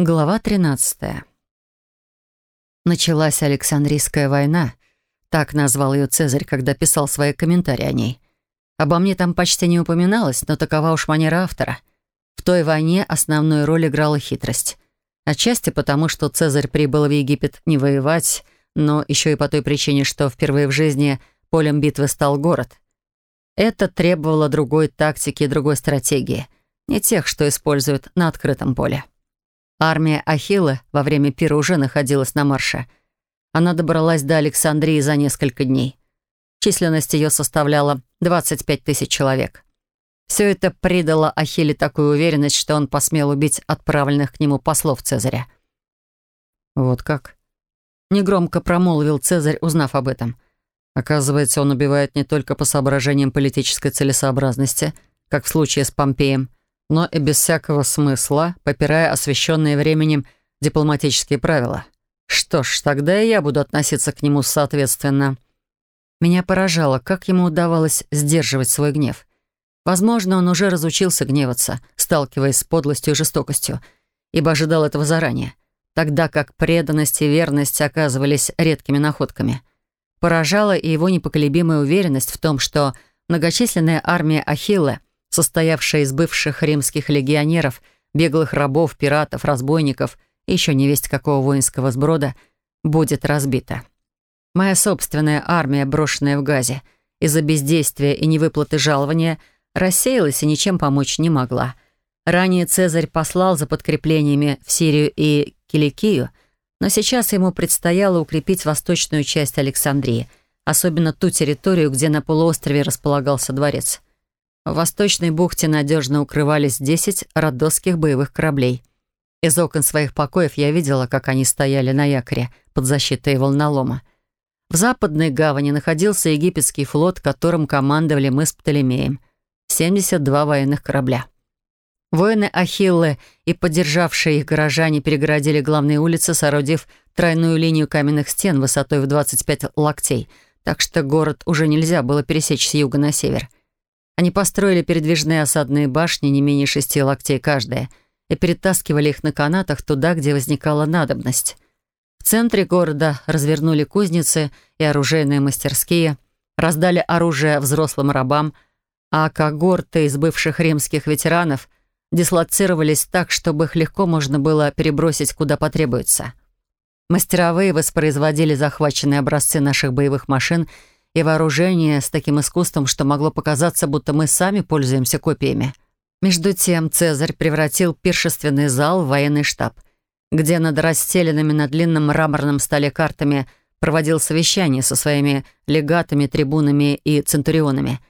Глава 13. Началась Александрийская война. Так назвал ее Цезарь, когда писал свои комментарии о ней. Обо мне там почти не упоминалось, но такова уж манера автора. В той войне основную роль играла хитрость. Отчасти потому, что Цезарь прибыл в Египет не воевать, но еще и по той причине, что впервые в жизни полем битвы стал город. Это требовало другой тактики и другой стратегии, не тех, что используют на открытом поле. Армия Ахилла во время пира уже находилась на марше. Она добралась до Александрии за несколько дней. Численность ее составляла 25 тысяч человек. Все это придало Ахилле такую уверенность, что он посмел убить отправленных к нему послов Цезаря. «Вот как?» Негромко промолвил Цезарь, узнав об этом. Оказывается, он убивает не только по соображениям политической целесообразности, как в случае с Помпеем, но и без всякого смысла, попирая освещенные временем дипломатические правила. Что ж, тогда и я буду относиться к нему соответственно. Меня поражало, как ему удавалось сдерживать свой гнев. Возможно, он уже разучился гневаться, сталкиваясь с подлостью и жестокостью, ибо ожидал этого заранее, тогда как преданность и верность оказывались редкими находками. Поражала и его непоколебимая уверенность в том, что многочисленная армия Ахилла — состоявшая из бывших римских легионеров, беглых рабов, пиратов, разбойников и еще не весть какого воинского сброда, будет разбита. Моя собственная армия, брошенная в Газе, из-за бездействия и невыплаты жалования, рассеялась и ничем помочь не могла. Ранее Цезарь послал за подкреплениями в Сирию и Киликию, но сейчас ему предстояло укрепить восточную часть Александрии, особенно ту территорию, где на полуострове располагался дворец – в Восточной бухте надежно укрывались 10 родосских боевых кораблей. Из окон своих покоев я видела, как они стояли на якоре под защитой волнолома. В западной гавани находился египетский флот, которым командовали мы с Птолемеем. 72 военных корабля. Воины Ахиллы и поддержавшие их горожане перегородили главные улицы, соорудив тройную линию каменных стен высотой в 25 локтей, так что город уже нельзя было пересечь с юга на север. Они построили передвижные осадные башни не менее шести локтей каждая и перетаскивали их на канатах туда, где возникала надобность. В центре города развернули кузницы и оружейные мастерские, раздали оружие взрослым рабам, а когорты из бывших римских ветеранов дислоцировались так, чтобы их легко можно было перебросить куда потребуется. Мастеровые воспроизводили захваченные образцы наших боевых машин и вооружение с таким искусством, что могло показаться, будто мы сами пользуемся копиями. Между тем Цезарь превратил пиршественный зал в военный штаб, где над расстеленными на длинном мраморном столе картами проводил совещание со своими легатами, трибунами и центурионами.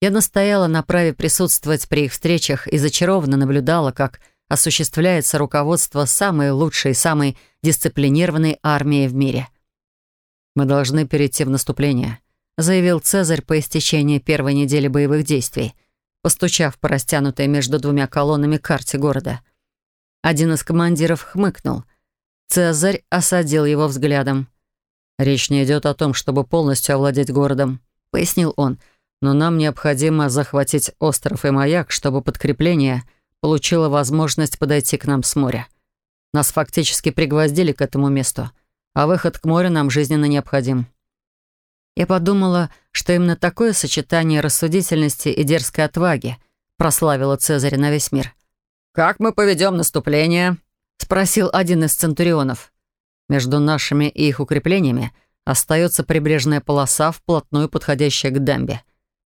Я настояла на праве присутствовать при их встречах и зачарованно наблюдала, как осуществляется руководство самой лучшей, самой дисциплинированной армии в мире. «Мы должны перейти в наступление», заявил Цезарь по истечении первой недели боевых действий, постучав по растянутой между двумя колоннами карте города. Один из командиров хмыкнул. Цезарь осадил его взглядом. «Речь не идет о том, чтобы полностью овладеть городом», — пояснил он. «Но нам необходимо захватить остров и маяк, чтобы подкрепление получило возможность подойти к нам с моря. Нас фактически пригвоздили к этому месту, а выход к морю нам жизненно необходим». Я подумала, что именно такое сочетание рассудительности и дерзкой отваги прославило Цезаря на весь мир. «Как мы поведем наступление?» — спросил один из центурионов. «Между нашими и их укреплениями остается прибрежная полоса, вплотную подходящая к дамбе.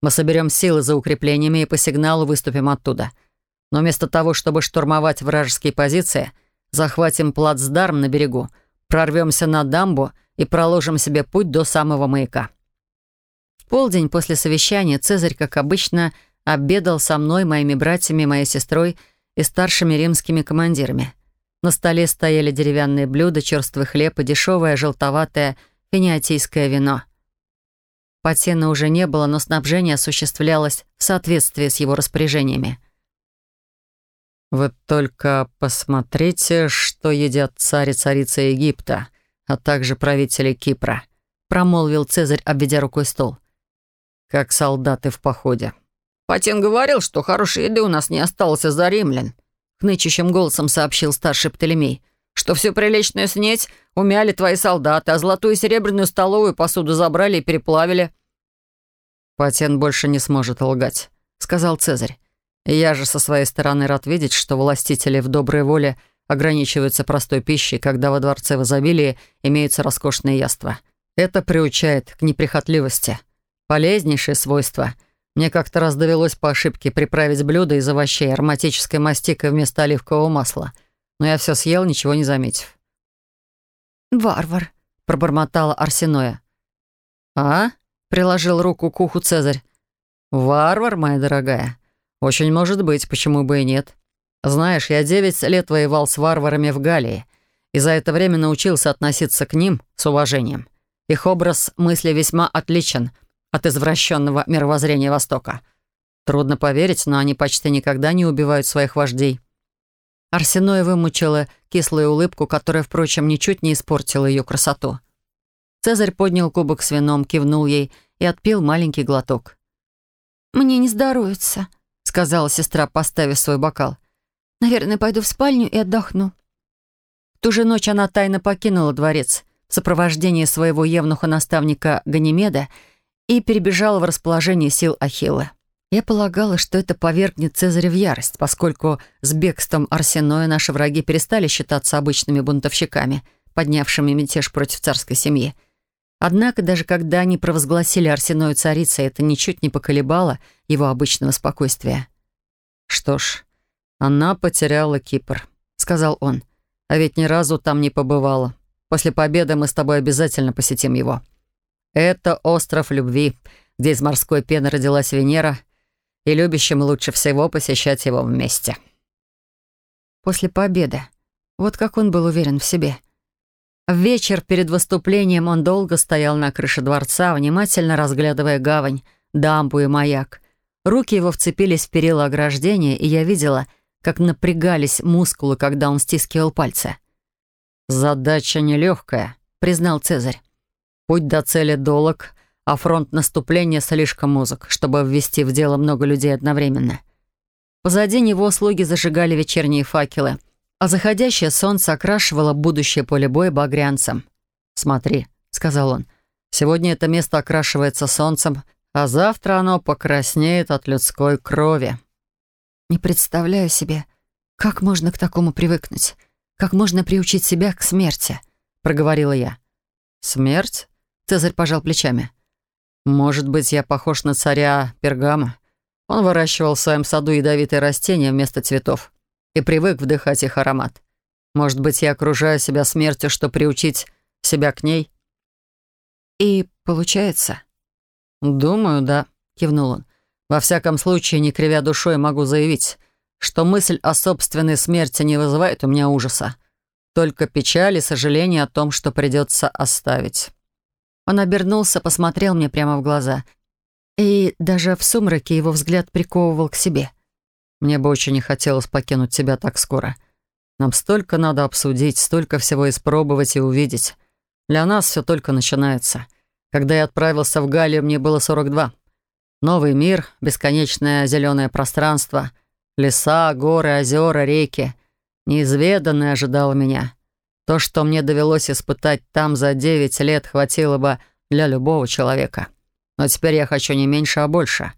Мы соберем силы за укреплениями и по сигналу выступим оттуда. Но вместо того, чтобы штурмовать вражеские позиции, захватим плацдарм на берегу, прорвемся на дамбу — и проложим себе путь до самого маяка». В полдень после совещания Цезарь, как обычно, обедал со мной, моими братьями, моей сестрой и старшими римскими командирами. На столе стояли деревянные блюда, черствый хлеб и дешевое желтоватое финиатийское вино. Патена уже не было, но снабжение осуществлялось в соответствии с его распоряжениями. «Вы только посмотрите, что едят царь и царица Египта», а также правителей Кипра», — промолвил Цезарь, обведя рукой стол. «Как солдаты в походе». «Патин говорил, что хорошей еды у нас не осталось за римлян», — хнычущим голосом сообщил старший Птолемей, «что всю приличную снеть умяли твои солдаты, а золотую и серебряную столовую посуду забрали и переплавили». «Патин больше не сможет лгать», — сказал Цезарь. «Я же со своей стороны рад видеть, что властители в доброй воле — ограничиваются простой пищей, когда во дворце в изобилии имеются роскошные яства. Это приучает к неприхотливости. Полезнейшее свойство. Мне как-то раз довелось по ошибке приправить блюдо из овощей ароматической мастикой вместо оливкового масла. Но я все съел, ничего не заметив. «Варвар», — пробормотала Арсеноя. «А?» — приложил руку к уху Цезарь. «Варвар, моя дорогая. Очень может быть, почему бы и нет. Знаешь, я девять лет воевал с варварами в Галлии, и за это время научился относиться к ним с уважением. Их образ мысли весьма отличен от извращенного мировоззрения Востока. Трудно поверить, но они почти никогда не убивают своих вождей. Арсеноя вымучила кислую улыбку, которая, впрочем, ничуть не испортила ее красоту. Цезарь поднял кубок с вином, кивнул ей и отпил маленький глоток. «Мне не здоровится», — сказала сестра, поставив свой бокал. Наверное, пойду в спальню и отдохну». В ту же ночь она тайно покинула дворец в сопровождении своего евнуха-наставника Ганимеда и перебежала в расположение сил Ахилла. Я полагала, что это повергнет Цезаря в ярость, поскольку с бегством Арсеноя наши враги перестали считаться обычными бунтовщиками, поднявшими мятеж против царской семьи. Однако, даже когда они провозгласили Арсеною царицей, это ничуть не поколебало его обычного спокойствия. Что ж, «Она потеряла Кипр», — сказал он. «А ведь ни разу там не побывала. После победы мы с тобой обязательно посетим его. Это остров любви, где из морской пены родилась Венера, и любящим лучше всего посещать его вместе». После победы. Вот как он был уверен в себе. В вечер перед выступлением он долго стоял на крыше дворца, внимательно разглядывая гавань, дамбу и маяк. Руки его вцепились в перила ограждения, и я видела — как напрягались мускулы, когда он стискивал пальцы. «Задача нелегкая», — признал Цезарь. «Путь до цели долг, а фронт наступления слишком узок, чтобы ввести в дело много людей одновременно». Позади него слуги зажигали вечерние факелы, а заходящее солнце окрашивало будущее поле боя багрянцем. «Смотри», — сказал он, — «сегодня это место окрашивается солнцем, а завтра оно покраснеет от людской крови». Не представляю себе, как можно к такому привыкнуть, как можно приучить себя к смерти, проговорила я. Смерть? Цезарь пожал плечами. Может быть, я похож на царя Пергама. Он выращивал в своем саду ядовитые растения вместо цветов и привык вдыхать их аромат. Может быть, я окружаю себя смертью, чтобы приучить себя к ней? И получается? Думаю, да, кивнул он. Во всяком случае, не кривя душой, могу заявить, что мысль о собственной смерти не вызывает у меня ужаса. Только печаль и сожаление о том, что придется оставить. Он обернулся, посмотрел мне прямо в глаза. И даже в сумраке его взгляд приковывал к себе. «Мне бы очень не хотелось покинуть тебя так скоро. Нам столько надо обсудить, столько всего испробовать и увидеть. Для нас все только начинается. Когда я отправился в Галлию, мне было 42. Новый мир, бесконечное зеленое пространство, леса, горы, озера, реки. Неизведанное ожидало меня. То, что мне довелось испытать там за девять лет, хватило бы для любого человека. Но теперь я хочу не меньше, а больше.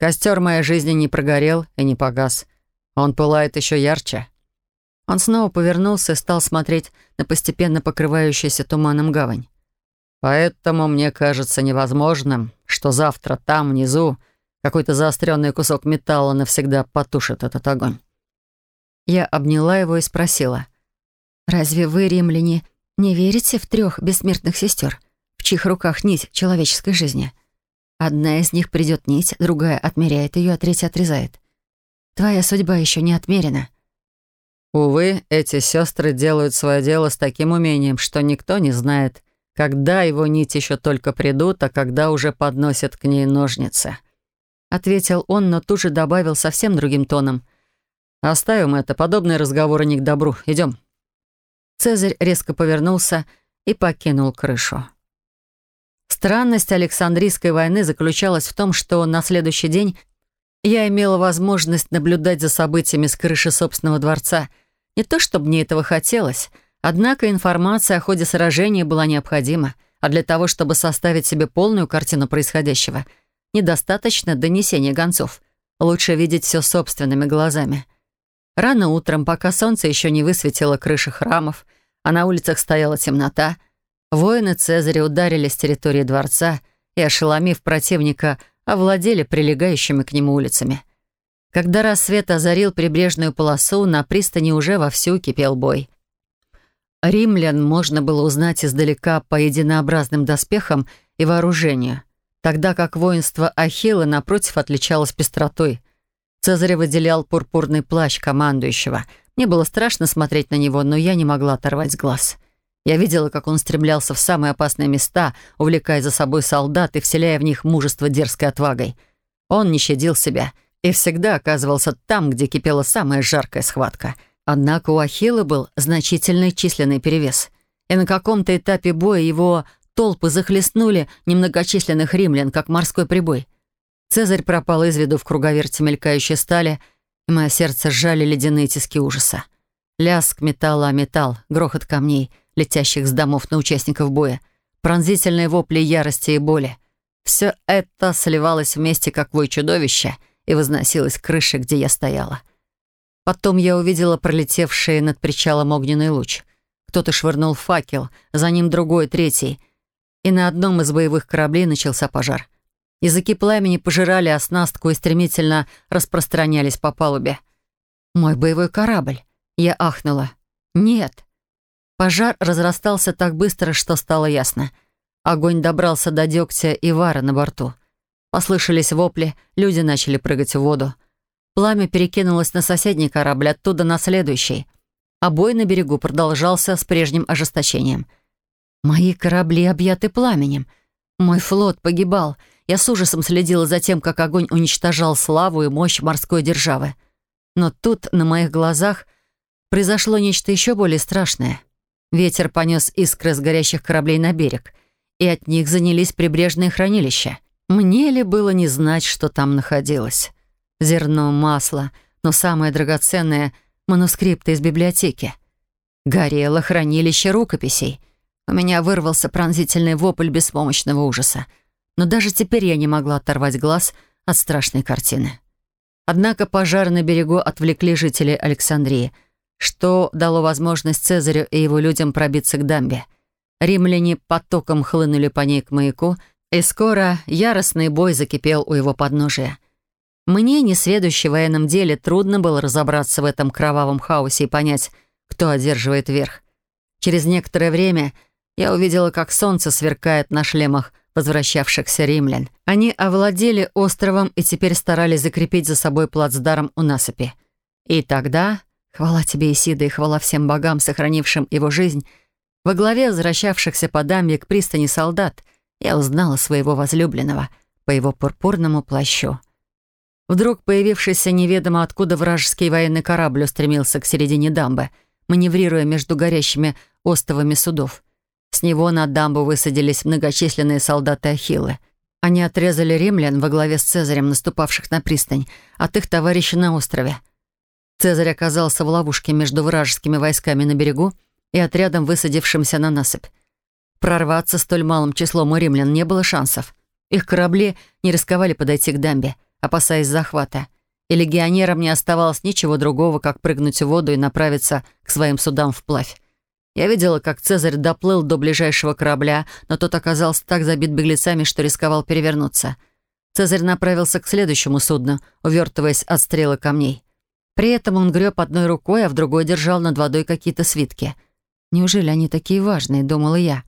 Костер моей жизни не прогорел и не погас. Он пылает еще ярче. Он снова повернулся и стал смотреть на постепенно покрывающуюся туманом гавань. Поэтому мне кажется невозможным, что завтра там, внизу, какой-то заостренный кусок металла навсегда потушит этот огонь. Я обняла его и спросила. «Разве вы, римляне, не верите в трех бессмертных сестер, в чьих руках нить человеческой жизни? Одна из них придет нить, другая отмеряет ее, а третья отрезает. Твоя судьба еще не отмерена». «Увы, эти сестры делают свое дело с таким умением, что никто не знает, когда его нить еще только придут, а когда уже подносят к ней ножницы. Ответил он, но тут же добавил совсем другим тоном. «Оставим это, подобные разговоры не к добру. Идем». Цезарь резко повернулся и покинул крышу. Странность Александрийской войны заключалась в том, что на следующий день я имела возможность наблюдать за событиями с крыши собственного дворца. Не то, чтобы мне этого хотелось — Однако информация о ходе сражения была необходима, а для того, чтобы составить себе полную картину происходящего, недостаточно донесения гонцов. Лучше видеть все собственными глазами. Рано утром, пока солнце еще не высветило крыши храмов, а на улицах стояла темнота, воины Цезаря ударили с территории дворца и, ошеломив противника, овладели прилегающими к нему улицами. Когда рассвет озарил прибрежную полосу, на пристани уже вовсю кипел бой. Римлян можно было узнать издалека по единообразным доспехам и вооружению, тогда как воинство Ахилла, напротив, отличалось пестротой. Цезарь выделял пурпурный плащ командующего. Мне было страшно смотреть на него, но я не могла оторвать глаз. Я видела, как он стремлялся в самые опасные места, увлекая за собой солдат и вселяя в них мужество дерзкой отвагой. Он не щадил себя — и всегда оказывался там, где кипела самая жаркая схватка. Однако у Ахилла был значительный численный перевес, и на каком-то этапе боя его толпы захлестнули немногочисленных римлян, как морской прибой. Цезарь пропал из виду в круговерте мелькающей стали, и мое сердце сжали ледяные тиски ужаса. Лязг металла о металл, грохот камней, летящих с домов на участников боя, пронзительные вопли ярости и боли. Все это сливалось вместе, как вой чудовища, и возносилось к крыше, где я стояла. Потом я увидела пролетевший над причалом огненный луч. Кто-то швырнул факел, за ним другой, третий. И на одном из боевых кораблей начался пожар. Языки пламени пожирали оснастку и стремительно распространялись по палубе. «Мой боевой корабль!» Я ахнула. «Нет!» Пожар разрастался так быстро, что стало ясно. Огонь добрался до дегтя и вара на борту. Послышались вопли, люди начали прыгать в воду. Пламя перекинулось на соседний корабль, оттуда на следующий. А бой на берегу продолжался с прежним ожесточением. «Мои корабли объяты пламенем. Мой флот погибал. Я с ужасом следила за тем, как огонь уничтожал славу и мощь морской державы. Но тут, на моих глазах, произошло нечто еще более страшное. Ветер понес искры с горящих кораблей на берег, и от них занялись прибрежные хранилища. Мне ли было не знать, что там находилось?» зерно, масло, но самое драгоценное — манускрипты из библиотеки. Горело хранилище рукописей. У меня вырвался пронзительный вопль беспомощного ужаса. Но даже теперь я не могла оторвать глаз от страшной картины. Однако пожар на берегу отвлекли жители Александрии, что дало возможность Цезарю и его людям пробиться к дамбе. Римляне потоком хлынули по ней к маяку, и скоро яростный бой закипел у его подножия — мне, не в военном деле, трудно было разобраться в этом кровавом хаосе и понять, кто одерживает верх. Через некоторое время я увидела, как солнце сверкает на шлемах возвращавшихся римлян. Они овладели островом и теперь старались закрепить за собой плацдарм у насыпи. И тогда, хвала тебе, Исида, и хвала всем богам, сохранившим его жизнь, во главе возвращавшихся по дамбе к пристани солдат я узнала своего возлюбленного по его пурпурному плащу. Вдруг появившийся неведомо откуда вражеский военный корабль устремился к середине дамбы, маневрируя между горящими остовами судов. С него на дамбу высадились многочисленные солдаты Ахиллы. Они отрезали римлян во главе с Цезарем, наступавших на пристань, от их товарища на острове. Цезарь оказался в ловушке между вражескими войсками на берегу и отрядом, высадившимся на насыпь. Прорваться столь малым числом у римлян не было шансов. Их корабли не рисковали подойти к дамбе — опасаясь захвата, и легионерам не оставалось ничего другого, как прыгнуть в воду и направиться к своим судам вплавь. Я видела, как Цезарь доплыл до ближайшего корабля, но тот оказался так забит беглецами, что рисковал перевернуться. Цезарь направился к следующему судну, увертываясь от стрелы камней. При этом он греб одной рукой, а в другой держал над водой какие-то свитки. «Неужели они такие важные?» — думала я.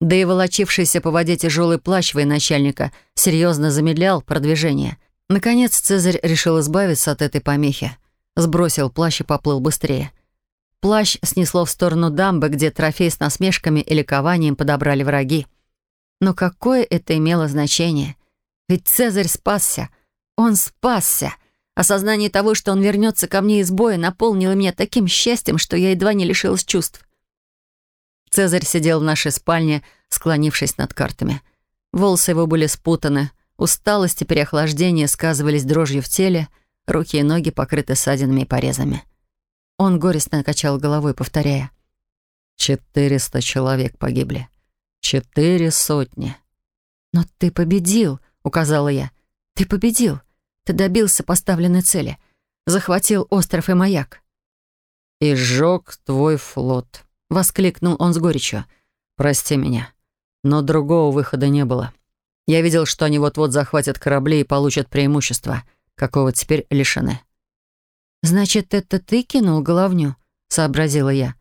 Да и волочившийся по воде тяжелый плащ военачальника серьезно замедлял продвижение. Наконец Цезарь решил избавиться от этой помехи. Сбросил плащ и поплыл быстрее. Плащ снесло в сторону дамбы, где трофей с насмешками и ликованием подобрали враги. Но какое это имело значение? Ведь Цезарь спасся. Он спасся. Осознание того, что он вернется ко мне из боя, наполнило меня таким счастьем, что я едва не лишилась чувств. Цезарь сидел в нашей спальне, склонившись над картами. Волосы его были спутаны, усталость и переохлаждение сказывались дрожью в теле, руки и ноги покрыты ссадинами и порезами. Он горестно качал головой, повторяя. «Четыреста человек погибли. Четыре сотни». «Но ты победил», — указала я. «Ты победил. Ты добился поставленной цели. Захватил остров и маяк». «И сжег твой флот», — воскликнул он с горечью. «Прости меня, но другого выхода не было. Я видел, что они вот-вот захватят корабли и получат преимущество, какого теперь лишены». «Значит, это ты кинул головню?» — сообразила я.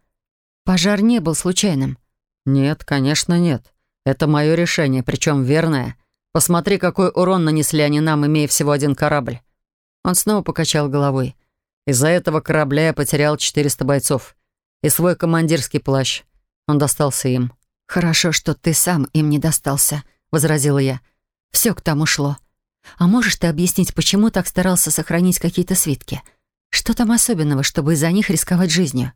«Пожар не был случайным». «Нет, конечно, нет. Это мое решение, причем верное. Посмотри, какой урон нанесли они нам, имея всего один корабль». Он снова покачал головой. «Из-за этого корабля я потерял 400 бойцов и свой командирский плащ. Он достался им. «Хорошо, что ты сам им не достался», — возразила я. «Все к тому шло. А можешь ты объяснить, почему так старался сохранить какие-то свитки? Что там особенного, чтобы из-за них рисковать жизнью?»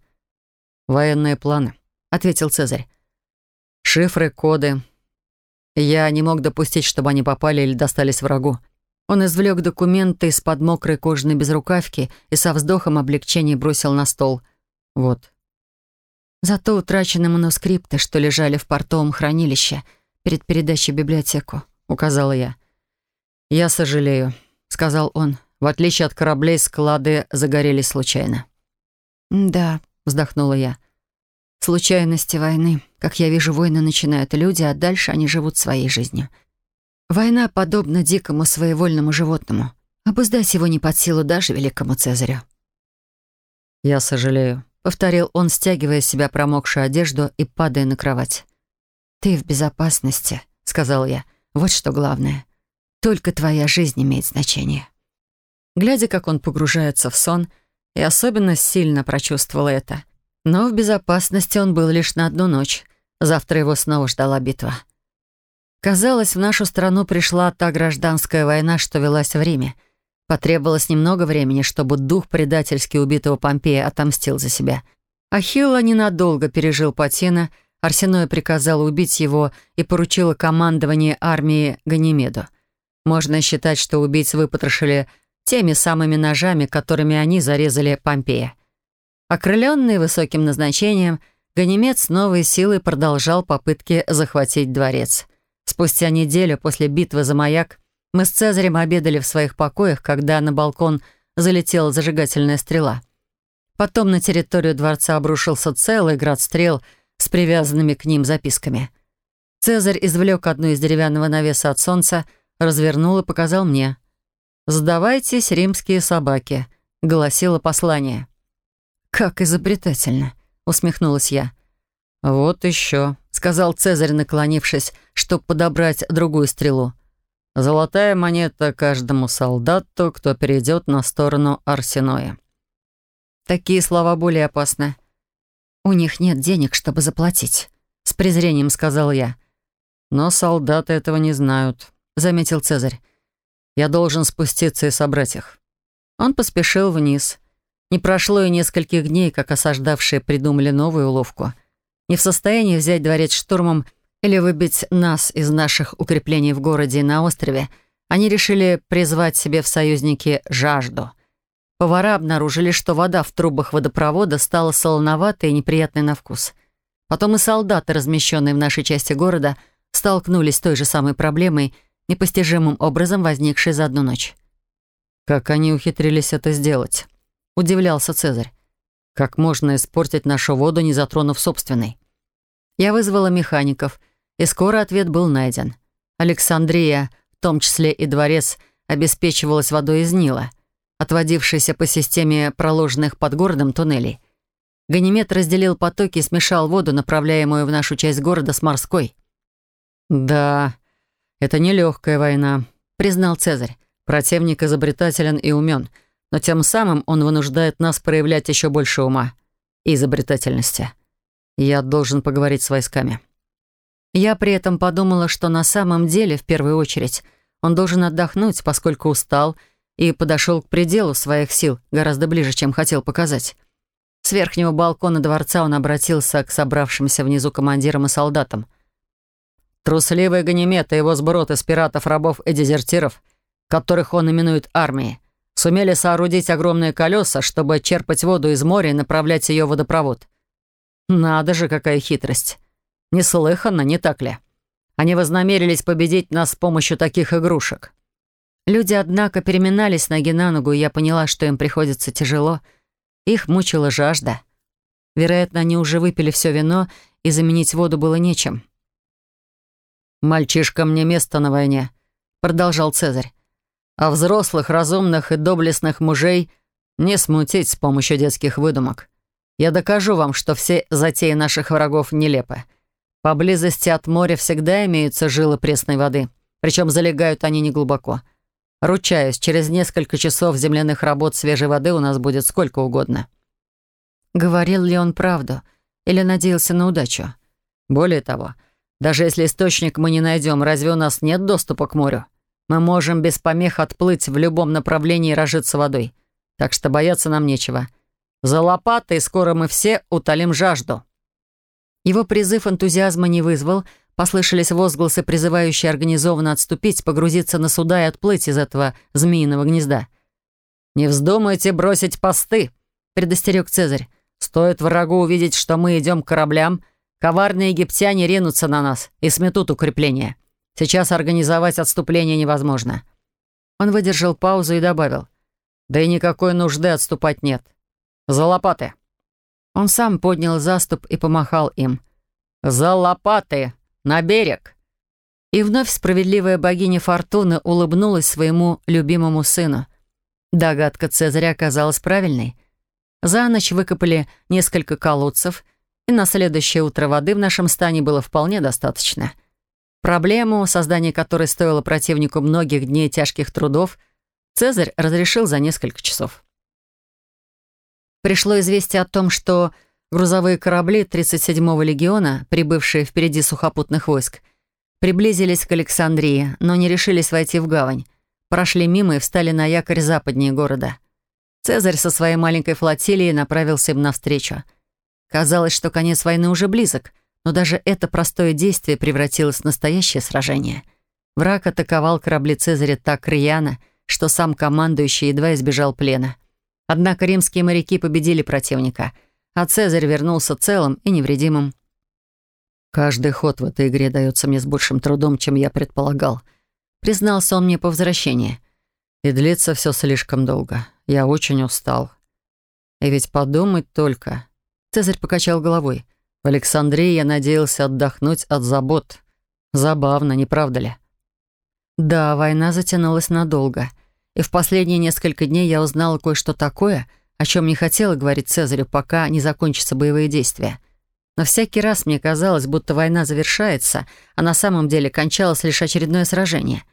«Военные планы», — ответил Цезарь. «Шифры, коды. Я не мог допустить, чтобы они попали или достались врагу. Он извлек документы из-под мокрой кожаной безрукавки и со вздохом облегчения бросил на стол. Вот, Зато утраченные манускрипты, что лежали в портовом хранилище перед передачей в библиотеку, указала я. «Я сожалею», — сказал он. «В отличие от кораблей, склады загорелись случайно». «Да», — вздохнула я. «Случайности войны. Как я вижу, войны начинают люди, а дальше они живут своей жизнью. Война подобна дикому своевольному животному. Обуздать его не под силу даже великому Цезарю». «Я сожалею», — повторил он, стягивая с себя промокшую одежду и падая на кровать. «Ты в безопасности», — сказал я. «Вот что главное. Только твоя жизнь имеет значение». Глядя, как он погружается в сон, я особенно сильно прочувствовал это. Но в безопасности он был лишь на одну ночь. Завтра его снова ждала битва. Казалось, в нашу страну пришла та гражданская война, что велась в Риме — Потребовалось немного времени, чтобы дух предательски убитого Помпея отомстил за себя. Ахилла ненадолго пережил Патина, Арсеноя приказала убить его и поручила командование армии Ганимеду. Можно считать, что убийц выпотрошили теми самыми ножами, которыми они зарезали Помпея. Окрыленный высоким назначением, Ганимед с новой силой продолжал попытки захватить дворец. Спустя неделю после битвы за маяк мы с Цезарем обедали в своих покоях, когда на балкон залетела зажигательная стрела. Потом на территорию дворца обрушился целый град стрел с привязанными к ним записками. Цезарь извлек одну из деревянного навеса от солнца, развернул и показал мне. «Сдавайтесь, римские собаки», — гласило послание. «Как изобретательно», — усмехнулась я. «Вот еще», — сказал Цезарь, наклонившись, чтобы подобрать другую стрелу. Золотая монета каждому солдату, кто перейдет на сторону Арсеноя. Такие слова более опасны. «У них нет денег, чтобы заплатить», — с презрением сказал я. «Но солдаты этого не знают», — заметил Цезарь. «Я должен спуститься и собрать их». Он поспешил вниз. Не прошло и нескольких дней, как осаждавшие придумали новую уловку. Не в состоянии взять дворец штурмом — или выбить нас из наших укреплений в городе и на острове, они решили призвать себе в союзники жажду. Повара обнаружили, что вода в трубах водопровода стала солоноватой и неприятной на вкус. Потом и солдаты, размещенные в нашей части города, столкнулись с той же самой проблемой, непостижимым образом возникшей за одну ночь. «Как они ухитрились это сделать?» — удивлялся Цезарь. «Как можно испортить нашу воду, не затронув собственной?» Я вызвала механиков — и скоро ответ был найден. Александрия, в том числе и дворец, обеспечивалась водой из Нила, отводившейся по системе проложенных под городом туннелей. Ганимед разделил потоки и смешал воду, направляемую в нашу часть города, с морской. «Да, это нелегкая война», — признал Цезарь. «Противник изобретателен и умен, но тем самым он вынуждает нас проявлять еще больше ума и изобретательности. Я должен поговорить с войсками». Я при этом подумала, что на самом деле, в первую очередь, он должен отдохнуть, поскольку устал и подошел к пределу своих сил гораздо ближе, чем хотел показать. С верхнего балкона дворца он обратился к собравшимся внизу командирам и солдатам. «Трусливые ганиметы и его сброд из пиратов, рабов и дезертиров, которых он именует армией, сумели соорудить огромные колеса, чтобы черпать воду из моря и направлять ее в водопровод. Надо же, какая хитрость!» Неслыханно, не так ли? Они вознамерились победить нас с помощью таких игрушек. Люди, однако, переминались ноги на ногу, и я поняла, что им приходится тяжело. Их мучила жажда. Вероятно, они уже выпили все вино, и заменить воду было нечем. Мальчишка мне место на войне», — продолжал Цезарь. «А взрослых, разумных и доблестных мужей не смутить с помощью детских выдумок. Я докажу вам, что все затеи наших врагов нелепы» Поблизости от моря всегда имеются жилы пресной воды, причем залегают они неглубоко. Ручаюсь, через несколько часов земляных работ свежей воды у нас будет сколько угодно. Говорил ли он правду или надеялся на удачу? Более того, даже если источник мы не найдем, разве у нас нет доступа к морю? Мы можем без помех отплыть в любом направлении и рожиться водой. Так что бояться нам нечего. За лопатой скоро мы все утолим жажду. Его призыв энтузиазма не вызвал, послышались возгласы, призывающие организованно отступить, погрузиться на суда и отплыть из этого змеиного гнезда. «Не вздумайте бросить посты!» — предостерег Цезарь. «Стоит врагу увидеть, что мы идем к кораблям, коварные египтяне ринутся на нас и сметут укрепления. Сейчас организовать отступление невозможно». Он выдержал паузу и добавил. «Да и никакой нужды отступать нет. За лопаты!» Он сам поднял заступ и помахал им. «За лопаты! На берег!» И вновь справедливая богиня Фортуны улыбнулась своему любимому сыну. Догадка Цезаря оказалась правильной. За ночь выкопали несколько колодцев, и на следующее утро воды в нашем стане было вполне достаточно. Проблему, создание которой стоило противнику многих дней тяжких трудов, Цезарь разрешил за несколько часов пришло известие о том, что грузовые корабли 37-го легиона, прибывшие впереди сухопутных войск, приблизились к Александрии, но не решились войти в гавань, прошли мимо и встали на якорь западнее города. Цезарь со своей маленькой флотилией направился им навстречу. Казалось, что конец войны уже близок, но даже это простое действие превратилось в настоящее сражение. Враг атаковал корабли Цезаря так рьяно, что сам командующий едва избежал плена — Однако римские моряки победили противника, а Цезарь вернулся целым и невредимым. «Каждый ход в этой игре дается мне с большим трудом, чем я предполагал», — признался он мне по возвращении. «И длится все слишком долго. Я очень устал. И ведь подумать только...» Цезарь покачал головой. «В Александрии я надеялся отдохнуть от забот. Забавно, не правда ли?» Да, война затянулась надолго. И в последние несколько дней я узнала кое-что такое, о чем не хотела говорить Цезарю, пока не закончатся боевые действия. Но всякий раз мне казалось, будто война завершается, а на самом деле кончалось лишь очередное сражение.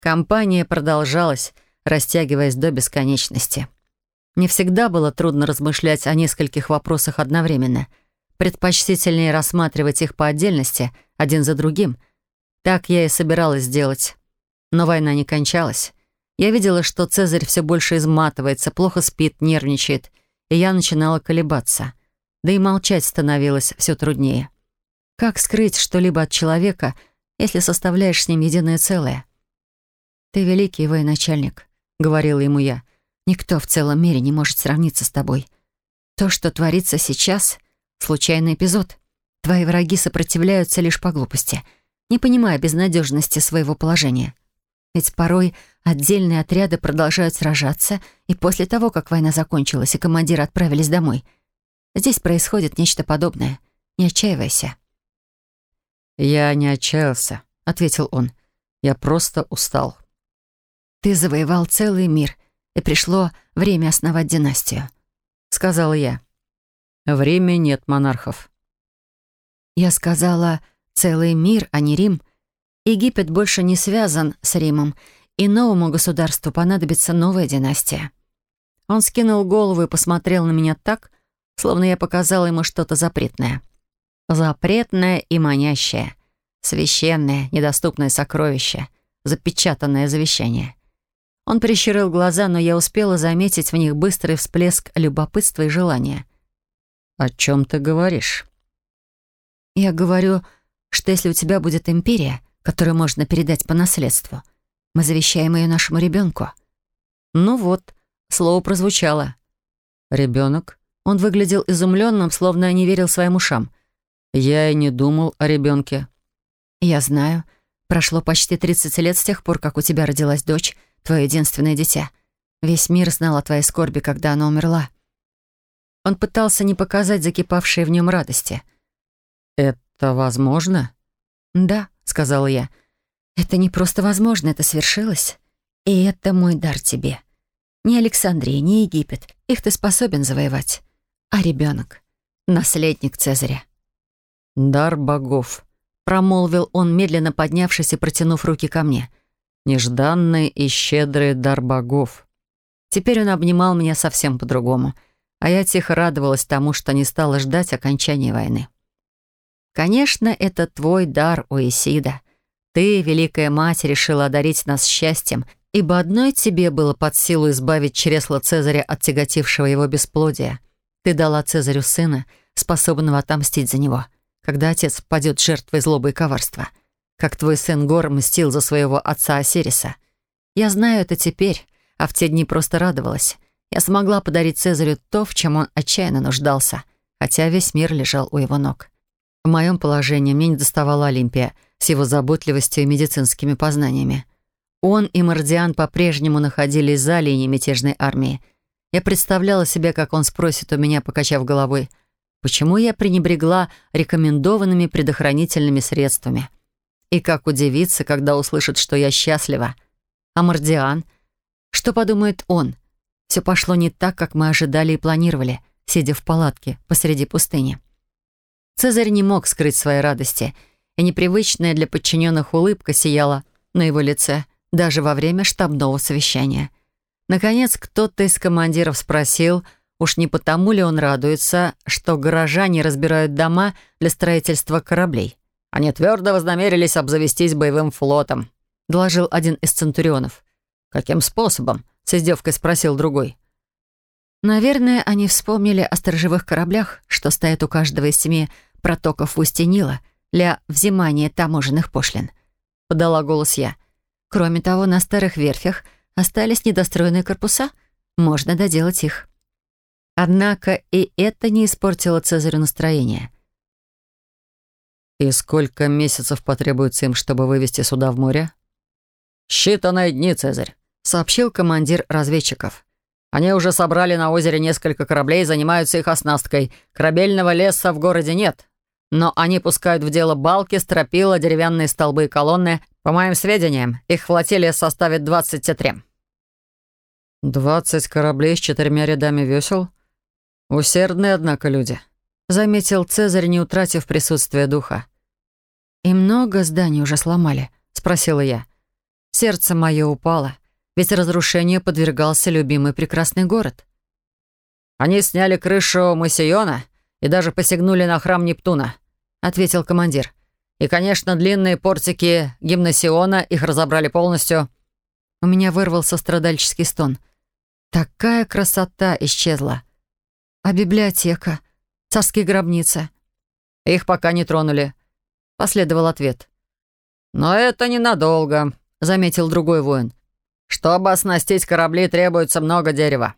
Компания продолжалась, растягиваясь до бесконечности. Мне всегда было трудно размышлять о нескольких вопросах одновременно. Предпочтительнее рассматривать их по отдельности, один за другим. Так я и собиралась сделать. Но война не кончалась. Я видела, что Цезарь все больше изматывается, плохо спит, нервничает, и я начинала колебаться. Да и молчать становилось все труднее. Как скрыть что-либо от человека, если составляешь с ним единое целое? «Ты великий военачальник», — говорила ему я. «Никто в целом мире не может сравниться с тобой. То, что творится сейчас — случайный эпизод. Твои враги сопротивляются лишь по глупости, не понимая безнадежности своего положения. Ведь порой Отдельные отряды продолжают сражаться, и после того, как война закончилась и командиры отправились домой, здесь происходит нечто подобное. Не отчаивайся». «Я не отчаялся», — ответил он. «Я просто устал». «Ты завоевал целый мир, и пришло время основать династию», — сказал я. «Время нет монархов». Я сказала «целый мир», а не Рим. Египет больше не связан с Римом, и новому государству понадобится новая династия. Он скинул голову и посмотрел на меня так, словно я показала ему что-то запретное. Запретное и манящее. Священное, недоступное сокровище. Запечатанное завещание. Он прищурил глаза, но я успела заметить в них быстрый всплеск любопытства и желания. «О чем ты говоришь?» «Я говорю, что если у тебя будет империя, которую можно передать по наследству», мы завещаем ее нашему ребенку. Ну вот, слово прозвучало. Ребенок. Он выглядел изумленным, словно не верил своим ушам. Я и не думал о ребенке. Я знаю. Прошло почти 30 лет с тех пор, как у тебя родилась дочь, твое единственное дитя. Весь мир знал о твоей скорби, когда она умерла. Он пытался не показать закипавшие в нем радости. «Это возможно?» «Да», — сказала я. Это не просто возможно, это свершилось. И это мой дар тебе. Ни Александрия, ни Египет. Их ты способен завоевать. А ребенок — наследник Цезаря. «Дар богов», — промолвил он, медленно поднявшись и протянув руки ко мне. «Нежданный и щедрый дар богов». Теперь он обнимал меня совсем по-другому, а я тихо радовалась тому, что не стала ждать окончания войны. «Конечно, это твой дар, Оисида», ты, Великая Мать, решила одарить нас счастьем, ибо одной тебе было под силу избавить чресло Цезаря от тяготившего его бесплодия. Ты дала Цезарю сына, способного отомстить за него, когда отец падет жертвой злобы и коварства, как твой сын Гор мстил за своего отца Осириса. Я знаю это теперь, а в те дни просто радовалась. Я смогла подарить Цезарю то, в чем он отчаянно нуждался, хотя весь мир лежал у его ног. В моем положении мне не доставала Олимпия с его заботливостью и медицинскими познаниями. Он и Мардиан по-прежнему находились за линией мятежной армии. Я представляла себе, как он спросит у меня, покачав головой, почему я пренебрегла рекомендованными предохранительными средствами. И как удивиться, когда услышит, что я счастлива. А Мардиан? Что подумает он? Все пошло не так, как мы ожидали и планировали, сидя в палатке посреди пустыни. Цезарь не мог скрыть своей радости, и непривычная для подчиненных улыбка сияла на его лице даже во время штабного совещания. Наконец, кто-то из командиров спросил, уж не потому ли он радуется, что горожане разбирают дома для строительства кораблей. «Они твердо вознамерились обзавестись боевым флотом», — доложил один из центурионов. «Каким способом?» — с издевкой спросил другой. Наверное, они вспомнили о сторожевых кораблях, что стоят у каждого из семи протоков в устье Нила для взимания таможенных пошлин. Подала голос я. Кроме того, на старых верфях остались недостроенные корпуса. Можно доделать их. Однако и это не испортило Цезарю настроение. «И сколько месяцев потребуется им, чтобы вывести суда в море?» «Считанные дни, Цезарь», — сообщил командир разведчиков. Они уже собрали на озере несколько кораблей и занимаются их оснасткой. Корабельного леса в городе нет. Но они пускают в дело балки, стропила, деревянные столбы и колонны. По моим сведениям, их флотилия составит 23. 20 кораблей с четырьмя рядами весел? Усердные, однако, люди», — заметил Цезарь, не утратив присутствие духа. «И много зданий уже сломали?» — спросила я. Сердце мое упало ведь разрушению подвергался любимый прекрасный город. «Они сняли крышу Масиона и даже посягнули на храм Нептуна», — ответил командир. «И, конечно, длинные портики гимнасиона их разобрали полностью». У меня вырвался страдальческий стон. Такая красота исчезла. А библиотека? Царские гробницы? Их пока не тронули. Последовал ответ. «Но это ненадолго», — заметил другой воин. Чтобы оснастить корабли, требуется много дерева».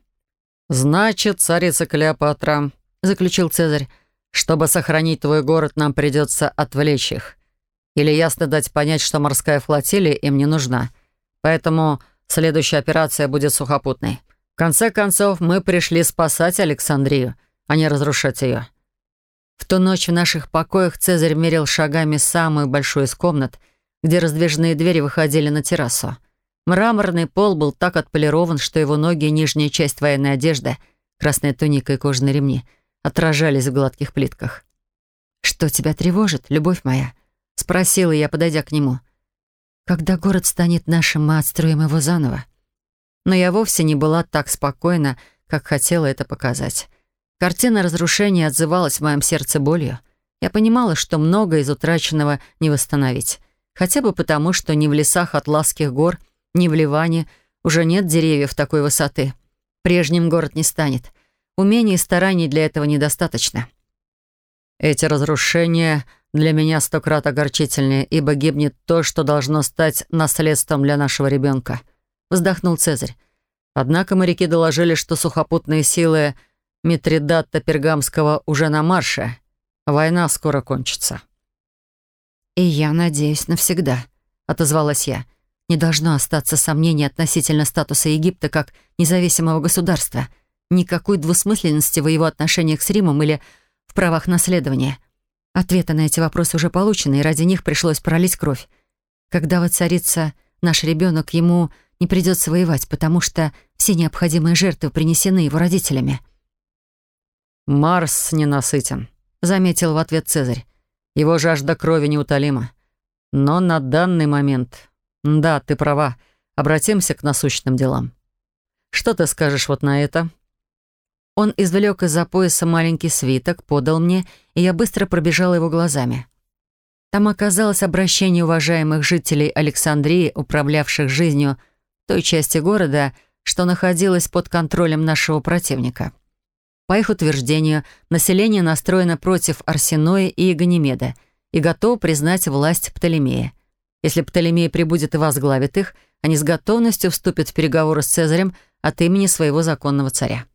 «Значит, царица Клеопатра», — заключил Цезарь, «чтобы сохранить твой город, нам придется отвлечь их. Или ясно дать понять, что морская флотилия им не нужна. Поэтому следующая операция будет сухопутной. В конце концов, мы пришли спасать Александрию, а не разрушать ее». В ту ночь в наших покоях Цезарь мерил шагами самую большую из комнат, где раздвижные двери выходили на террасу. Мраморный пол был так отполирован, что его ноги и нижняя часть военной одежды, красная туника и кожаные ремни, отражались в гладких плитках. «Что тебя тревожит, любовь моя?» — спросила я, подойдя к нему. «Когда город станет нашим, мы отстроим его заново». Но я вовсе не была так спокойна, как хотела это показать. Картина разрушения отзывалась в моем сердце болью. Я понимала, что многое из утраченного не восстановить. Хотя бы потому, что не в лесах Атласских гор — ни в Ливане уже нет деревьев такой высоты. Прежним город не станет. Умений и стараний для этого недостаточно. Эти разрушения для меня сто крат огорчительнее, ибо гибнет то, что должно стать наследством для нашего ребенка. Вздохнул Цезарь. Однако моряки доложили, что сухопутные силы Митридата Пергамского уже на марше. Война скоро кончится. «И я надеюсь навсегда», — отозвалась я. Не должно остаться сомнений относительно статуса Египта как независимого государства, никакой двусмысленности в его отношениях с Римом или в правах наследования. Ответы на эти вопросы уже получены, и ради них пришлось пролить кровь. Когда воцарится наш ребенок, ему не придется воевать, потому что все необходимые жертвы принесены его родителями. «Марс ненасытен», — заметил в ответ Цезарь. «Его жажда крови неутолима. Но на данный момент «Да, ты права. Обратимся к насущным делам. Что ты скажешь вот на это?» Он извлек из-за пояса маленький свиток, подал мне, и я быстро пробежал его глазами. Там оказалось обращение уважаемых жителей Александрии, управлявших жизнью той части города, что находилась под контролем нашего противника. По их утверждению, население настроено против Арсеноя и Ганимеда и готово признать власть Птолемея — если Птолемей прибудет и возглавит их, они с готовностью вступят в переговоры с Цезарем от имени своего законного царя.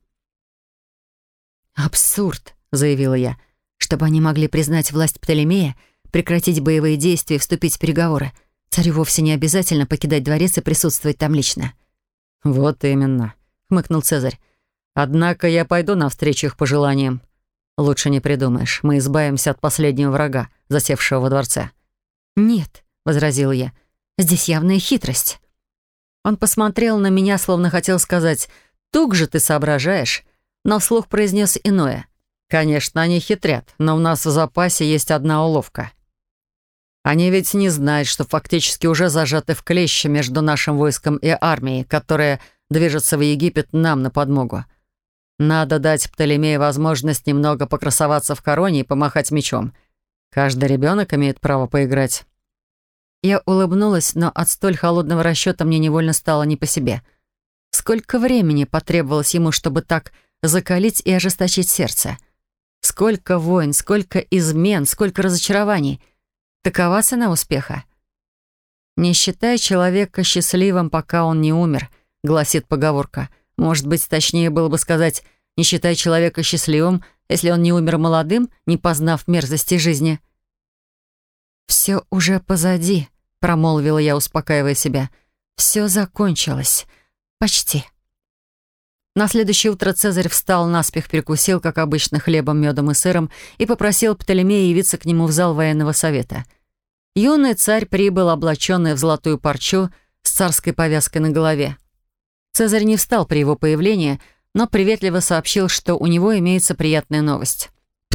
«Абсурд», — заявила я, — «чтобы они могли признать власть Птолемея, прекратить боевые действия и вступить в переговоры. Царю вовсе не обязательно покидать дворец и присутствовать там лично». «Вот именно», — хмыкнул Цезарь. «Однако я пойду навстречу их пожеланиям. Лучше не придумаешь. Мы избавимся от последнего врага, засевшего во дворце». «Нет», — возразил я. «Здесь явная хитрость». Он посмотрел на меня, словно хотел сказать «Тук же ты соображаешь», но вслух произнес иное. «Конечно, они хитрят, но у нас в запасе есть одна уловка. Они ведь не знают, что фактически уже зажаты в клещи между нашим войском и армией, которая движется в Египет нам на подмогу. Надо дать Птолемею возможность немного покрасоваться в короне и помахать мечом. Каждый ребенок имеет право поиграть». Я улыбнулась, но от столь холодного расчета мне невольно стало не по себе. Сколько времени потребовалось ему, чтобы так закалить и ожесточить сердце? Сколько войн, сколько измен, сколько разочарований. Такова цена успеха. «Не считай человека счастливым, пока он не умер», — гласит поговорка. «Может быть, точнее было бы сказать, не считай человека счастливым, если он не умер молодым, не познав мерзости жизни». «Все уже позади», — промолвила я, успокаивая себя. «Все закончилось. Почти». На следующее утро Цезарь встал, наспех перекусил, как обычно, хлебом, медом и сыром, и попросил Птолемея явиться к нему в зал военного совета. Юный царь прибыл, облаченный в золотую парчу с царской повязкой на голове. Цезарь не встал при его появлении, но приветливо сообщил, что у него имеется приятная новость.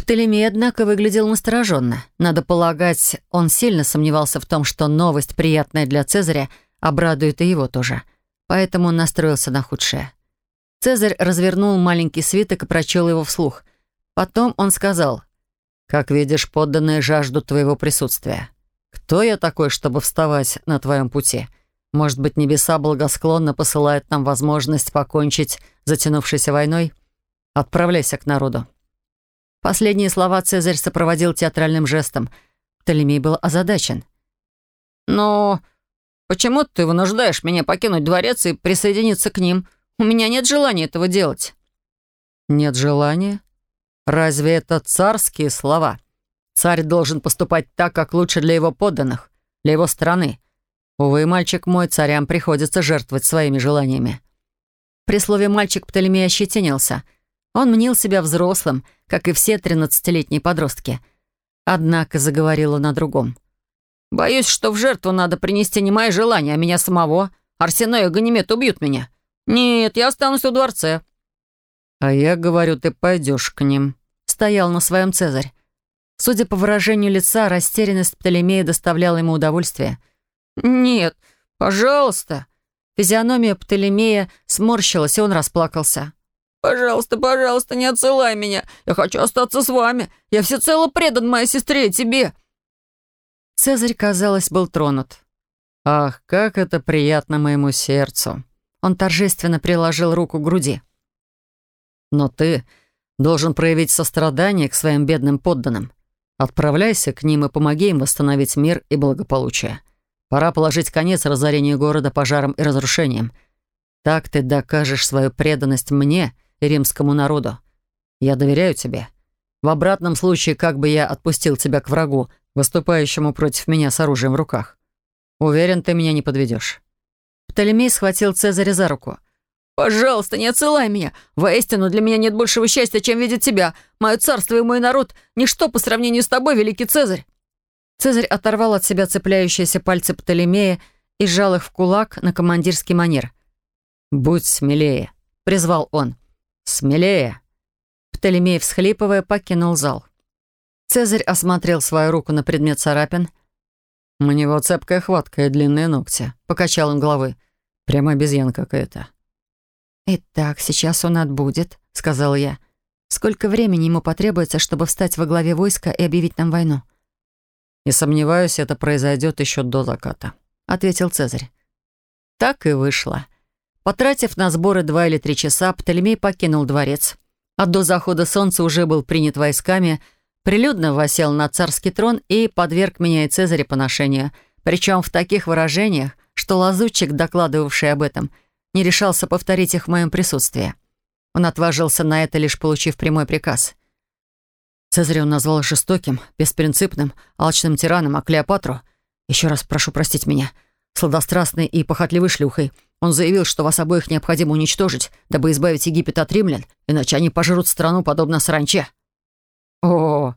Птолемей, однако, выглядел настороженно. Надо полагать, он сильно сомневался в том, что новость, приятная для Цезаря, обрадует и его тоже. Поэтому он настроился на худшее. Цезарь развернул маленький свиток и прочел его вслух. Потом он сказал, «Как видишь, подданные жаждут твоего присутствия. Кто я такой, чтобы вставать на твоем пути? Может быть, небеса благосклонно посылают нам возможность покончить затянувшейся войной? Отправляйся к народу». Последние слова Цезарь сопроводил театральным жестом. Толемей был озадачен. «Но почему ты вынуждаешь меня покинуть дворец и присоединиться к ним? У меня нет желания этого делать». «Нет желания? Разве это царские слова? Царь должен поступать так, как лучше для его подданных, для его страны. Увы, мальчик мой, царям приходится жертвовать своими желаниями». При слове «мальчик» Птолемей ощетинился — он мнил себя взрослым, как и все тринадцатилетние подростки. Однако заговорила на другом. «Боюсь, что в жертву надо принести не мои желания, а меня самого. Арсеной и Ганимед убьют меня. Нет, я останусь у дворца». «А я говорю, ты пойдешь к ним», — стоял на своем Цезарь. Судя по выражению лица, растерянность Птолемея доставляла ему удовольствие. «Нет, пожалуйста!» Физиономия Птолемея сморщилась, и он расплакался. Пожалуйста, пожалуйста, не отсылай меня. Я хочу остаться с вами. Я всецело предан моей сестре тебе». Цезарь, казалось, был тронут. «Ах, как это приятно моему сердцу!» Он торжественно приложил руку к груди. «Но ты должен проявить сострадание к своим бедным подданным. Отправляйся к ним и помоги им восстановить мир и благополучие. Пора положить конец разорению города пожарам и разрушениям. Так ты докажешь свою преданность мне и римскому народу. Я доверяю тебе. В обратном случае, как бы я отпустил тебя к врагу, выступающему против меня с оружием в руках. Уверен, ты меня не подведешь». Птолемей схватил Цезаря за руку. «Пожалуйста, не отсылай меня. Воистину, для меня нет большего счастья, чем видеть тебя. Мое царство и мой народ — ничто по сравнению с тобой, великий Цезарь!» Цезарь оторвал от себя цепляющиеся пальцы Птолемея и сжал их в кулак на командирский манер. «Будь смелее», — призвал он. «Смелее!» Птолемей, всхлипывая, покинул зал. Цезарь осмотрел свою руку на предмет царапин. «У него цепкая хватка и длинные ногти», — покачал он головы. «Прямо обезьян какая-то». «Итак, сейчас он отбудет», — сказал я. «Сколько времени ему потребуется, чтобы встать во главе войска и объявить нам войну?» «Не сомневаюсь, это произойдет еще до заката», — ответил Цезарь. Так и вышло. Потратив на сборы два или три часа, Птолемей покинул дворец. А до захода солнца уже был принят войсками, прилюдно восел на царский трон и подверг меня и Цезаря поношению, причем в таких выражениях, что лазутчик, докладывавший об этом, не решался повторить их в моем присутствии. Он отважился на это, лишь получив прямой приказ. Цезарь он назвал жестоким, беспринципным, алчным тираном, а Клеопатру... Еще раз прошу простить меня — сладострастной и похотливой шлюхой. Он заявил, что вас обоих необходимо уничтожить, дабы избавить Египет от римлян, иначе они пожрут страну, подобно саранче». «О,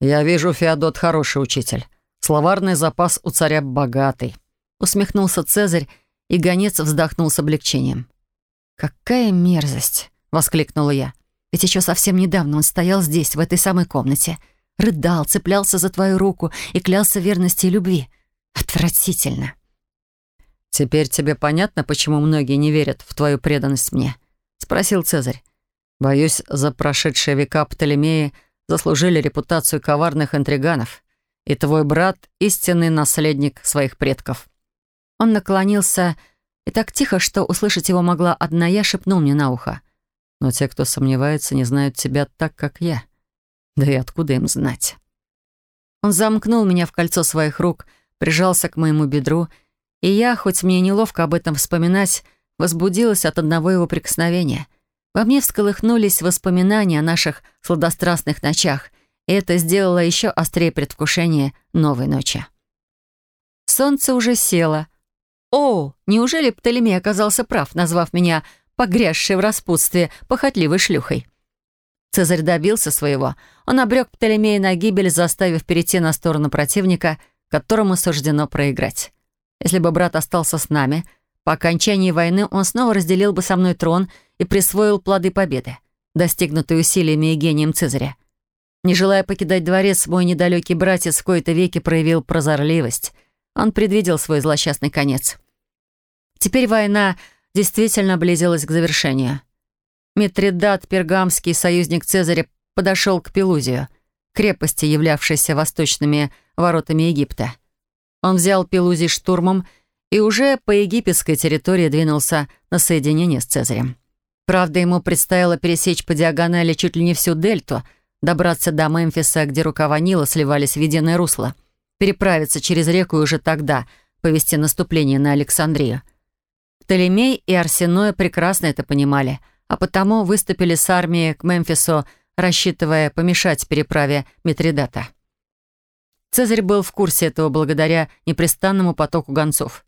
я вижу, Феодот хороший учитель. Словарный запас у царя богатый», — усмехнулся Цезарь, и гонец вздохнул с облегчением. «Какая мерзость!» — воскликнула я. «Ведь еще совсем недавно он стоял здесь, в этой самой комнате, рыдал, цеплялся за твою руку и клялся верности и любви. Отвратительно!» «Теперь тебе понятно, почему многие не верят в твою преданность мне?» — спросил Цезарь. «Боюсь, за прошедшие века Птолемеи заслужили репутацию коварных интриганов, и твой брат — истинный наследник своих предков». Он наклонился и так тихо, что услышать его могла одна я, шепнул мне на ухо. «Но те, кто сомневается, не знают тебя так, как я. Да и откуда им знать?» Он замкнул меня в кольцо своих рук, прижался к моему бедру и и я, хоть мне неловко об этом вспоминать, возбудилась от одного его прикосновения. Во мне всколыхнулись воспоминания о наших сладострастных ночах, и это сделало еще острее предвкушение новой ночи. Солнце уже село. О, неужели Птолемей оказался прав, назвав меня погрязшей в распутстве похотливой шлюхой? Цезарь добился своего. Он обрек Птолемея на гибель, заставив перейти на сторону противника, которому суждено проиграть. Если бы брат остался с нами, по окончании войны он снова разделил бы со мной трон и присвоил плоды победы, достигнутые усилиями и гением Цезаря. Не желая покидать дворец, мой недалекий братец в кои-то веки проявил прозорливость. Он предвидел свой злосчастный конец. Теперь война действительно близилась к завершению. Митридат, пергамский союзник Цезаря, подошел к Пелузию, крепости, являвшейся восточными воротами Египта. Он взял Пелузи штурмом и уже по египетской территории двинулся на соединение с Цезарем. Правда, ему предстояло пересечь по диагонали чуть ли не всю дельту, добраться до Мемфиса, где рукава Нила сливались в единое русло, переправиться через реку и уже тогда повести наступление на Александрию. Птолемей и Арсеноя прекрасно это понимали, а потому выступили с армией к Мемфису, рассчитывая помешать переправе Митридата. Цезарь был в курсе этого благодаря непрестанному потоку гонцов.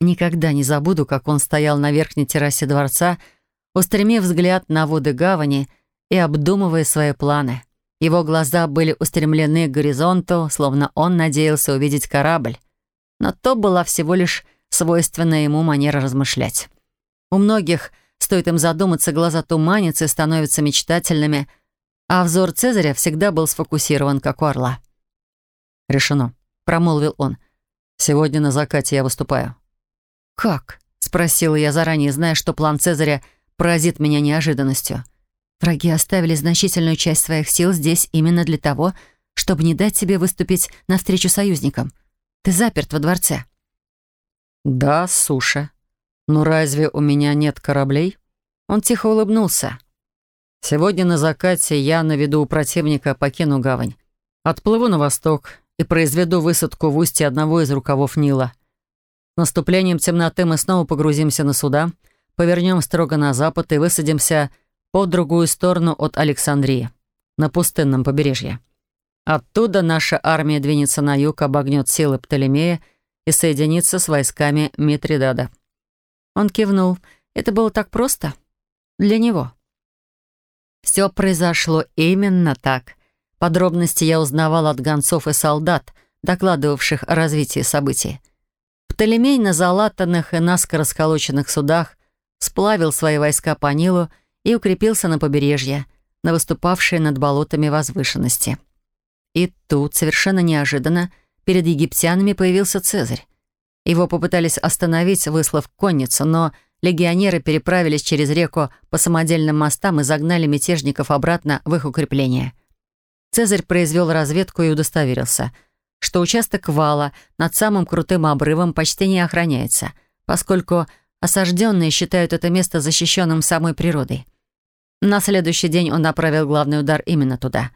Никогда не забуду, как он стоял на верхней террасе дворца, устремив взгляд на воды гавани и обдумывая свои планы. Его глаза были устремлены к горизонту, словно он надеялся увидеть корабль. Но то была всего лишь свойственная ему манера размышлять. У многих, стоит им задуматься, глаза туманятся и становятся мечтательными, а взор Цезаря всегда был сфокусирован, как у орла. «Решено», — промолвил он. «Сегодня на закате я выступаю». «Как?» — спросила я заранее, зная, что план Цезаря поразит меня неожиданностью. Враги оставили значительную часть своих сил здесь именно для того, чтобы не дать тебе выступить навстречу союзникам. Ты заперт во дворце». «Да, суша. Но разве у меня нет кораблей?» Он тихо улыбнулся. «Сегодня на закате я на виду у противника покину гавань. Отплыву на восток и произведу высадку в устье одного из рукавов Нила. С наступлением темноты мы снова погрузимся на суда, повернем строго на запад и высадимся по другую сторону от Александрии, на пустынном побережье. Оттуда наша армия двинется на юг, обогнет силы Птолемея и соединится с войсками Митридада. Он кивнул. Это было так просто? Для него. Все произошло именно так. Подробности я узнавал от гонцов и солдат, докладывавших о развитии событий. Птолемей на залатанных и наскоро сколоченных судах сплавил свои войска по Нилу и укрепился на побережье, на выступавшей над болотами возвышенности. И тут, совершенно неожиданно, перед египтянами появился Цезарь. Его попытались остановить, выслав конницу, но легионеры переправились через реку по самодельным мостам и загнали мятежников обратно в их укрепление. Цезарь произвел разведку и удостоверился, что участок вала над самым крутым обрывом почти не охраняется, поскольку осажденные считают это место защищенным самой природой. На следующий день он направил главный удар именно туда.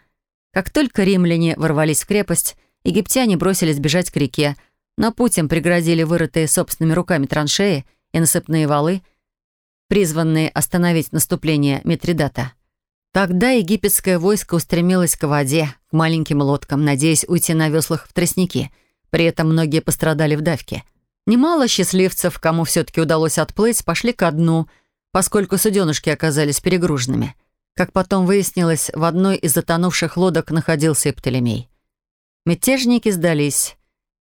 Как только римляне ворвались в крепость, египтяне бросились бежать к реке, но путем преградили вырытые собственными руками траншеи и насыпные валы, призванные остановить наступление Митридата. Тогда египетское войско устремилось к воде, к маленьким лодкам, надеясь уйти на веслах в тростники. При этом многие пострадали в давке. Немало счастливцев, кому все-таки удалось отплыть, пошли ко дну, поскольку суденышки оказались перегруженными. Как потом выяснилось, в одной из затонувших лодок находился и Птолемей. Мятежники сдались.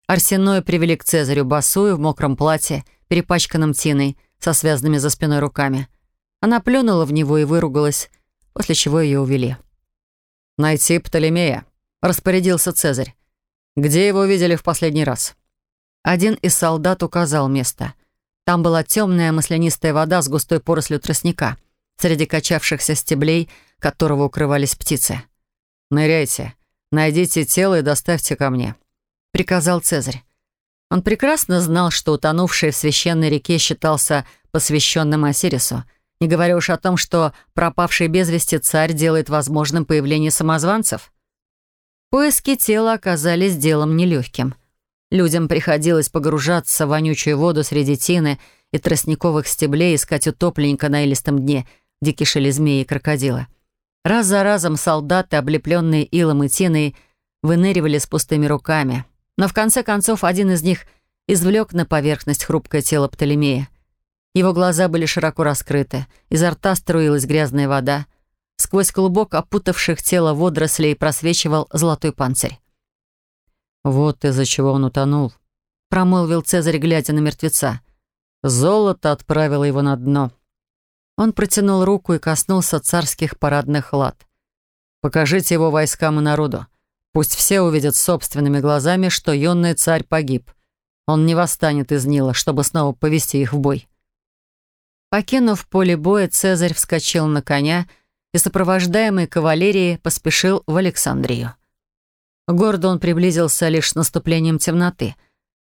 Арсеноя привели к Цезарю босую в мокром платье, перепачканном тиной, со связанными за спиной руками. Она плюнула в него и выругалась — после чего ее увели. «Найти Птолемея», — распорядился Цезарь. «Где его видели в последний раз?» Один из солдат указал место. Там была темная маслянистая вода с густой порослью тростника, среди качавшихся стеблей, которого укрывались птицы. «Ныряйте, найдите тело и доставьте ко мне», — приказал Цезарь. Он прекрасно знал, что утонувший в священной реке считался посвященным Осирису — не говоря уж о том, что пропавший без вести царь делает возможным появление самозванцев. Поиски тела оказались делом нелегким. Людям приходилось погружаться в вонючую воду среди тины и тростниковых стеблей, искать утопленника на илистом дне, где кишели змеи и крокодилы. Раз за разом солдаты, облепленные илом и тиной, выныривали с пустыми руками. Но в конце концов один из них извлек на поверхность хрупкое тело Птолемея — его глаза были широко раскрыты, изо рта струилась грязная вода. Сквозь клубок опутавших тело водорослей просвечивал золотой панцирь. «Вот из-за чего он утонул», — промолвил Цезарь, глядя на мертвеца. «Золото отправило его на дно». Он протянул руку и коснулся царских парадных лад. «Покажите его войскам и народу. Пусть все увидят собственными глазами, что юный царь погиб. Он не восстанет из Нила, чтобы снова повести их в бой». Покинув поле боя, Цезарь вскочил на коня и, сопровождаемый кавалерией, поспешил в Александрию. К он приблизился лишь с наступлением темноты,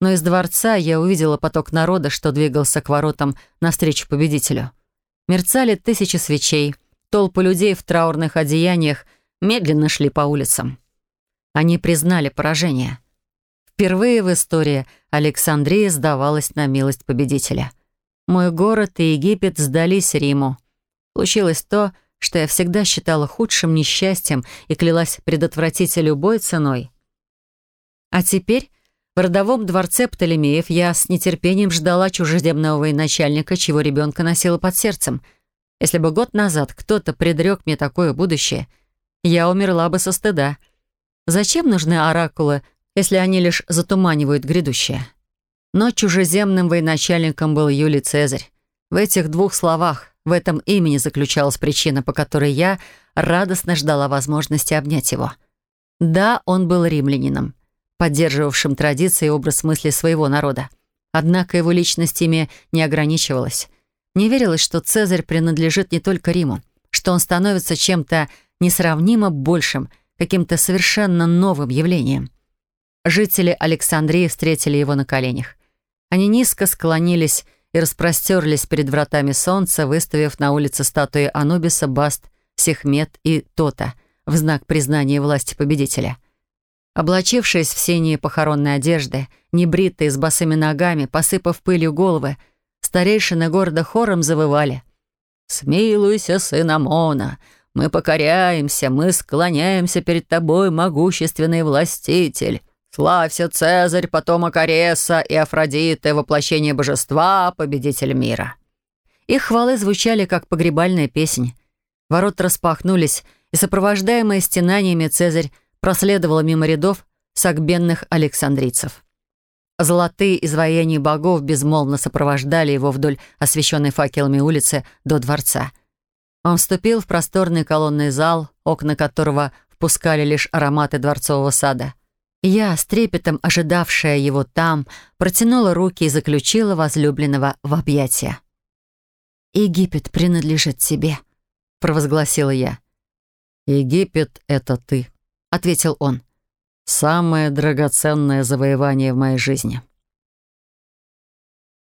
но из дворца я увидела поток народа, что двигался к воротам навстречу победителю. Мерцали тысячи свечей, толпы людей в траурных одеяниях медленно шли по улицам. Они признали поражение. Впервые в истории Александрия сдавалась на милость победителя — мой город и Египет сдались Риму. Случилось то, что я всегда считала худшим несчастьем и клялась предотвратить любой ценой. А теперь в родовом дворце Птолемеев я с нетерпением ждала чужеземного военачальника, чего ребенка носила под сердцем. Если бы год назад кто-то предрек мне такое будущее, я умерла бы со стыда. Зачем нужны оракулы, если они лишь затуманивают грядущее?» Но чужеземным военачальником был Юлий Цезарь. В этих двух словах, в этом имени заключалась причина, по которой я радостно ждала возможности обнять его. Да, он был римлянином, поддерживавшим традиции и образ мысли своего народа. Однако его личность ими не ограничивалась. Не верилось, что Цезарь принадлежит не только Риму, что он становится чем-то несравнимо большим, каким-то совершенно новым явлением. Жители Александрии встретили его на коленях — они низко склонились и распростерлись перед вратами солнца, выставив на улице статуи Анубиса, Баст, Сехмет и Тота в знак признания власти победителя. Облачившись в синие похоронные одежды, небритые с босыми ногами, посыпав пылью головы, старейшины города хором завывали. «Смилуйся, сын Амона! Мы покоряемся, мы склоняемся перед тобой, могущественный властитель!» «Славься, Цезарь, потомок Ареса и Афродиты, воплощение божества, победитель мира». Их хвалы звучали, как погребальная песнь. Ворота распахнулись, и, сопровождаемый стенаниями, Цезарь проследовал мимо рядов сагбенных александрийцев. Золотые изваяния богов безмолвно сопровождали его вдоль освещенной факелами улицы до дворца. Он вступил в просторный колонный зал, окна которого впускали лишь ароматы дворцового сада — я, с трепетом ожидавшая его там, протянула руки и заключила возлюбленного в объятия. «Египет принадлежит тебе», — провозгласила я. «Египет — это ты», — ответил он. «Самое драгоценное завоевание в моей жизни».